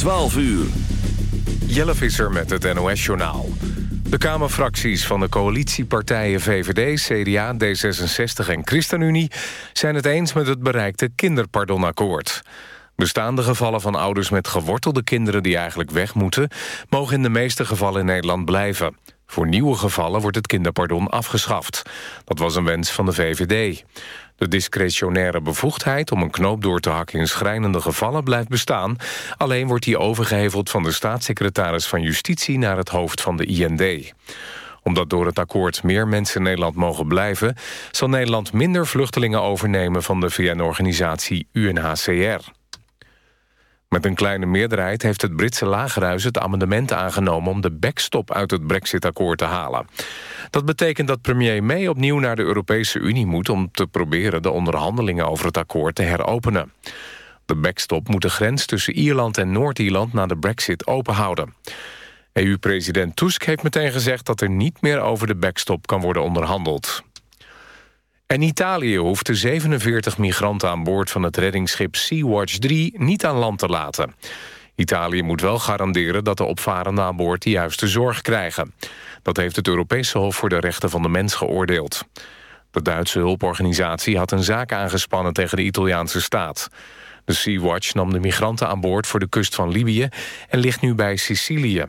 12 uur. Jelle Visser met het NOS-journaal. De Kamerfracties van de coalitiepartijen VVD, CDA, D66 en ChristenUnie... zijn het eens met het bereikte kinderpardonakkoord. Bestaande gevallen van ouders met gewortelde kinderen die eigenlijk weg moeten... mogen in de meeste gevallen in Nederland blijven. Voor nieuwe gevallen wordt het kinderpardon afgeschaft. Dat was een wens van de VVD. De discretionaire bevoegdheid om een knoop door te hakken in schrijnende gevallen blijft bestaan. Alleen wordt die overgeheveld van de staatssecretaris van Justitie naar het hoofd van de IND omdat door het akkoord meer mensen in Nederland mogen blijven... zal Nederland minder vluchtelingen overnemen van de VN-organisatie UNHCR. Met een kleine meerderheid heeft het Britse lagerhuis het amendement aangenomen... om de backstop uit het brexit-akkoord te halen. Dat betekent dat premier May opnieuw naar de Europese Unie moet... om te proberen de onderhandelingen over het akkoord te heropenen. De backstop moet de grens tussen Ierland en Noord-Ierland... na de brexit openhouden. EU-president Tusk heeft meteen gezegd dat er niet meer over de backstop kan worden onderhandeld. En Italië hoeft de 47 migranten aan boord van het reddingsschip Sea-Watch 3 niet aan land te laten. Italië moet wel garanderen dat de opvarenden aan boord de juiste zorg krijgen. Dat heeft het Europese Hof voor de Rechten van de Mens geoordeeld. De Duitse hulporganisatie had een zaak aangespannen tegen de Italiaanse staat. De Sea-Watch nam de migranten aan boord voor de kust van Libië... en ligt nu bij Sicilië.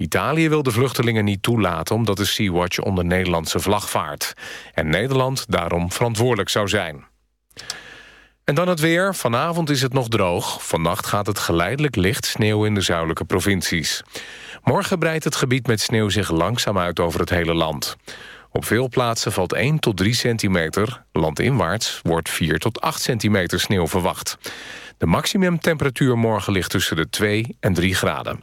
Italië wil de vluchtelingen niet toelaten omdat de Sea-Watch onder Nederlandse vlag vaart. En Nederland daarom verantwoordelijk zou zijn. En dan het weer. Vanavond is het nog droog. Vannacht gaat het geleidelijk licht sneeuw in de zuidelijke provincies. Morgen breidt het gebied met sneeuw zich langzaam uit over het hele land. Op veel plaatsen valt 1 tot 3 centimeter. Landinwaarts wordt 4 tot 8 centimeter sneeuw verwacht. De maximumtemperatuur morgen ligt tussen de 2 en 3 graden.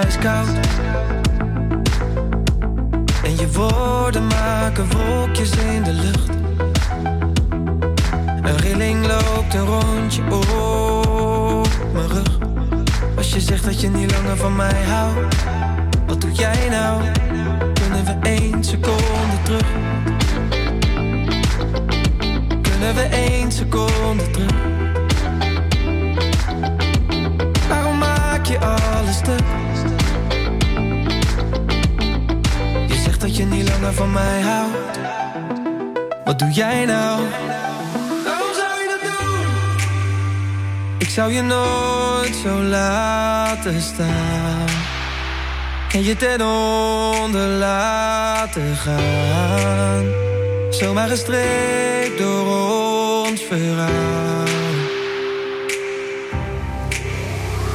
Het is van mij houdt. Wat doe jij nou? Waarom zou je dat doen? Ik zou je nooit zo laten staan. En je ten onder laten gaan. Zomaar gestreept door ons verhaal.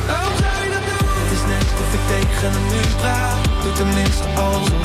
Waarom zou je dat doen? Het is net of ik tegen een muur praat. Doe tenminste alsof.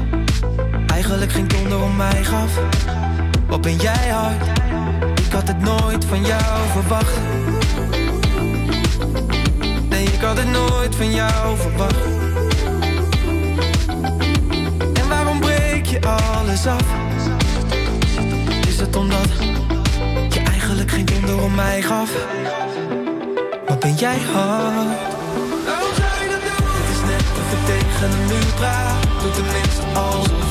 eigenlijk geen donder om mij gaf. Wat ben jij hard? Ik had het nooit van jou verwacht. Nee, ik had het nooit van jou verwacht. En waarom breek je alles af? Is het omdat je eigenlijk geen donder om mij gaf? Wat ben jij hard? Ik tegen een muur praat. Doe tenminste alsof.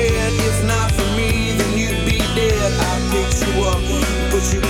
head. If not for me, then you'd be dead. I picked you up, put you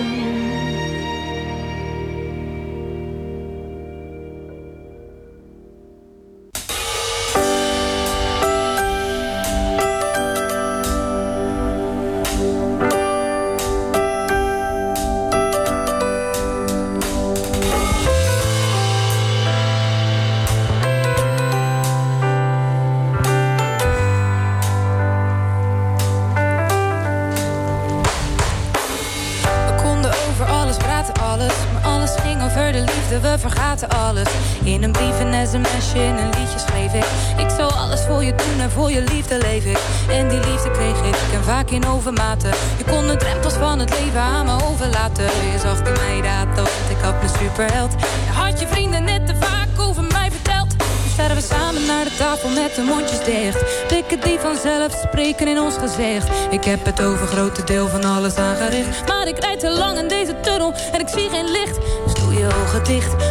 In een brief, een sms'je, in een liedje schreef ik. Ik zou alles voor je doen en voor je liefde leef ik. En die liefde kreeg ik en vaak in overmaten. Je kon de drempels van het leven aan me overlaten. Je zag mij dat, want ik had mijn superheld. Je had je vrienden net te vaak over mij verteld. Nu sterven we samen naar de tafel met de mondjes dicht. Blikken die vanzelf spreken in ons gezicht. Ik heb het over grote deel van alles aangericht. Maar ik rijd te lang in deze tunnel en ik zie geen licht. Dus doe je ogen dicht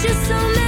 Just so many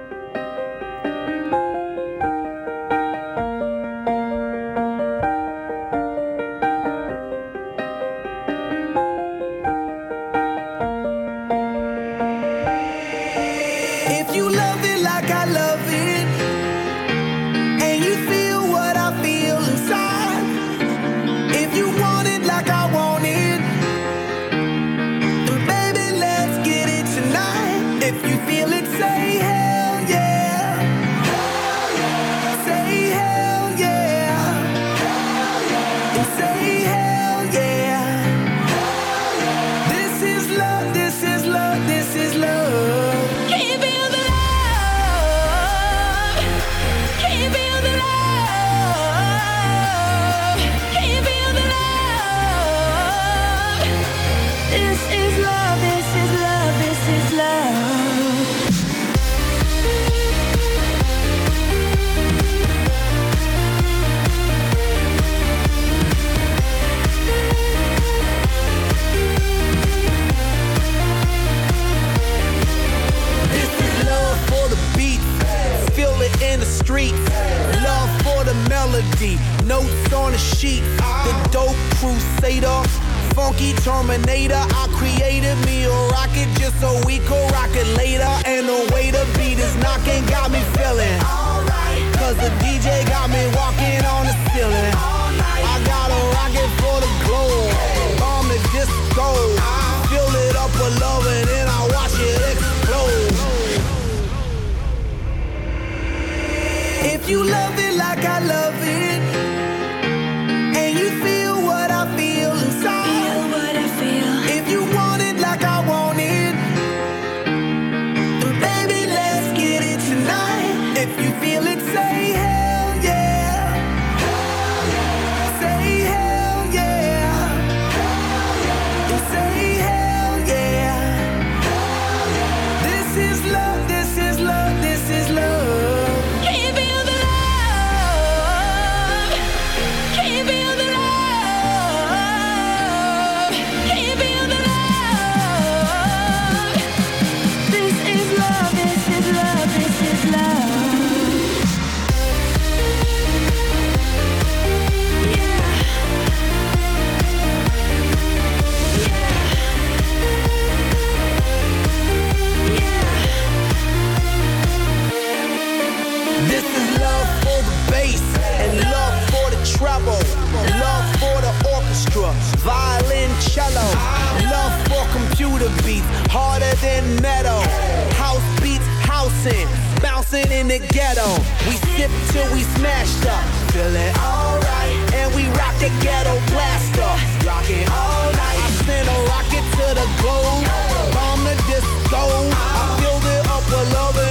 It later. And the way the beat is knocking got me feeling. Cause the DJ got me walking on the ceiling. I got a rocket for the globe. Bomb the disco. Fill it up with love and then I watch it explode. If you love it like I love the ghetto. We sip till we smashed up, feeling alright, and we rock the ghetto blaster, rocking all night. I send a rocket to the globe, bomb the disco. I filled it up with love